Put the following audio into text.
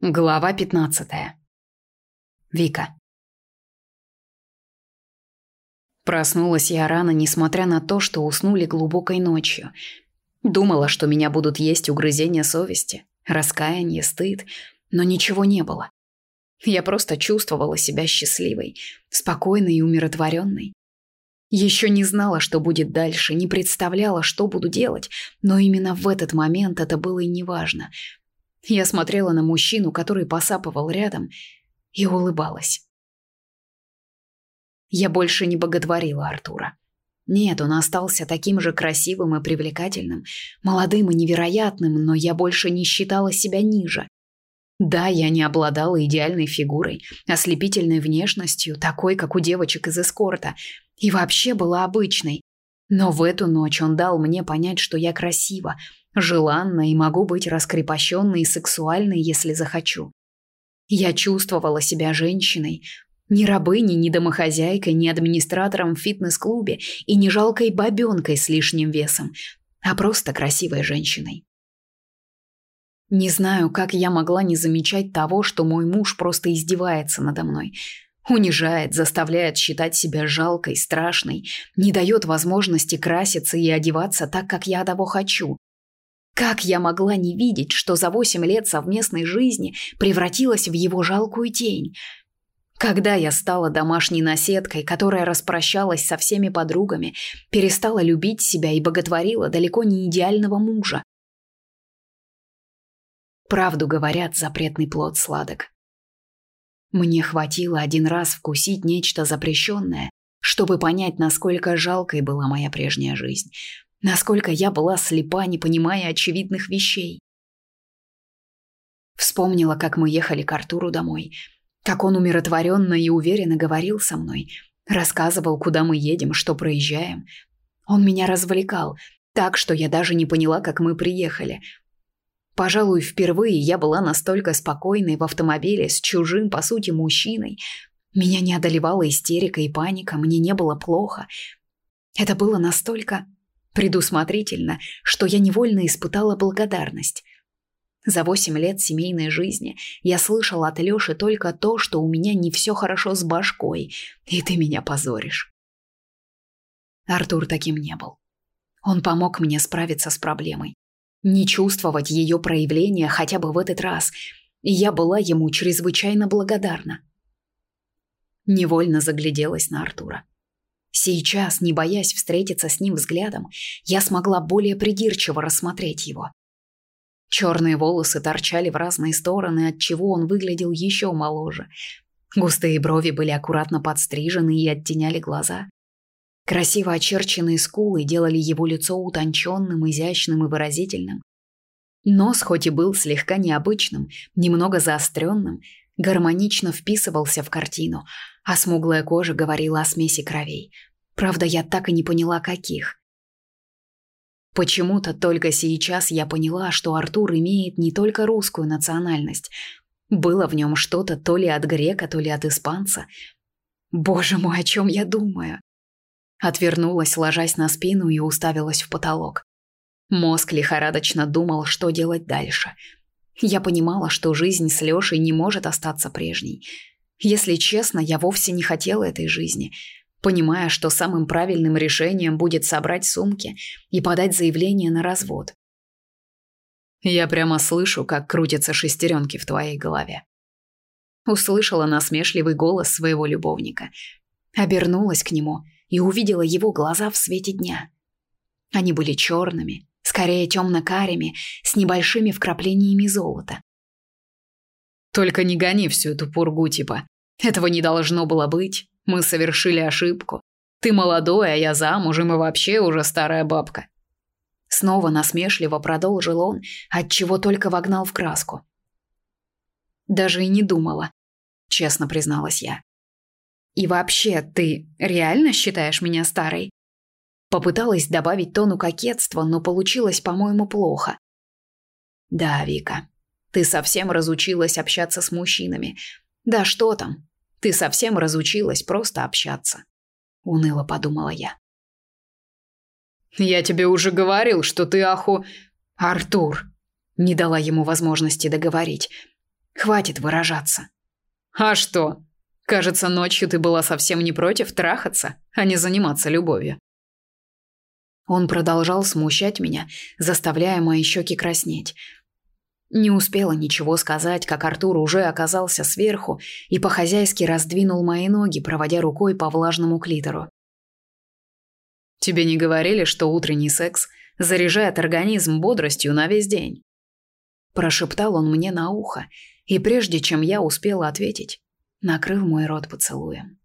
Глава 15. Вика. Проснулась я рано, несмотря на то, что уснули глубокой ночью. Думала, что меня будут есть угрызения совести, раскаяние, стыд, но ничего не было. Я просто чувствовала себя счастливой, спокойной и умиротворенной. Еще не знала, что будет дальше, не представляла, что буду делать, но именно в этот момент это было и неважно – я смотрела на мужчину, который посапывал рядом, и улыбалась. Я больше не боготворила Артура. Нет, он остался таким же красивым и привлекательным, молодым и невероятным, но я больше не считала себя ниже. Да, я не обладала идеальной фигурой, ослепительной внешностью, такой, как у девочек из эскорта, и вообще была обычной. Но в эту ночь он дал мне понять, что я красива, желанна и могу быть раскрепощенной и сексуальной, если захочу. Я чувствовала себя женщиной, ни рабыней, ни домохозяйкой, ни администратором в фитнес-клубе и не жалкой бабенкой с лишним весом, а просто красивой женщиной. Не знаю, как я могла не замечать того, что мой муж просто издевается надо мной. Унижает, заставляет считать себя жалкой, страшной, не дает возможности краситься и одеваться так, как я того хочу. Как я могла не видеть, что за восемь лет совместной жизни превратилась в его жалкую тень? Когда я стала домашней наседкой, которая распрощалась со всеми подругами, перестала любить себя и боготворила далеко не идеального мужа. Правду говорят, запретный плод сладок. Мне хватило один раз вкусить нечто запрещенное, чтобы понять, насколько жалкой была моя прежняя жизнь насколько я была слепа, не понимая очевидных вещей. Вспомнила, как мы ехали к Артуру домой, как он умиротворенно и уверенно говорил со мной, рассказывал, куда мы едем, что проезжаем. Он меня развлекал, так что я даже не поняла, как мы приехали. Пожалуй, впервые я была настолько спокойной в автомобиле с чужим, по сути, мужчиной. Меня не одолевала истерика и паника, мне не было плохо. Это было настолько предусмотрительно, что я невольно испытала благодарность. За восемь лет семейной жизни я слышала от Лёши только то, что у меня не все хорошо с башкой, и ты меня позоришь. Артур таким не был. Он помог мне справиться с проблемой, не чувствовать ее проявления хотя бы в этот раз, и я была ему чрезвычайно благодарна. Невольно загляделась на Артура. Сейчас, не боясь встретиться с ним взглядом, я смогла более придирчиво рассмотреть его. Черные волосы торчали в разные стороны, отчего он выглядел еще моложе. Густые брови были аккуратно подстрижены и оттеняли глаза. Красиво очерченные скулы делали его лицо утонченным, изящным и выразительным. Нос хоть и был слегка необычным, немного заостренным, гармонично вписывался в картину, а смуглая кожа говорила о смеси кровей. Правда, я так и не поняла, каких. Почему-то только сейчас я поняла, что Артур имеет не только русскую национальность. Было в нем что-то то ли от грека, то ли от испанца. Боже мой, о чем я думаю? Отвернулась, ложась на спину и уставилась в потолок. Мозг лихорадочно думал, что делать дальше. Я понимала, что жизнь с Лешей не может остаться прежней. Если честно, я вовсе не хотела этой жизни, понимая, что самым правильным решением будет собрать сумки и подать заявление на развод. Я прямо слышу, как крутятся шестеренки в твоей голове. Услышала насмешливый голос своего любовника. Обернулась к нему и увидела его глаза в свете дня. Они были черными, скорее темно-карими, с небольшими вкраплениями золота. «Только не гони всю эту пургу, типа. Этого не должно было быть. Мы совершили ошибку. Ты молодой, а я замужем и вообще уже старая бабка». Снова насмешливо продолжил он, от чего только вогнал в краску. «Даже и не думала», — честно призналась я. «И вообще, ты реально считаешь меня старой?» Попыталась добавить тону кокетства, но получилось, по-моему, плохо. «Да, Вика, ты совсем разучилась общаться с мужчинами. Да что там, ты совсем разучилась просто общаться», — уныло подумала я. «Я тебе уже говорил, что ты аху... Артур!» Не дала ему возможности договорить. «Хватит выражаться». «А что? Кажется, ночью ты была совсем не против трахаться, а не заниматься любовью». Он продолжал смущать меня, заставляя мои щеки краснеть. Не успела ничего сказать, как Артур уже оказался сверху и по-хозяйски раздвинул мои ноги, проводя рукой по влажному клитору. «Тебе не говорили, что утренний секс заряжает организм бодростью на весь день?» Прошептал он мне на ухо, и прежде чем я успела ответить, накрыл мой рот поцелуем.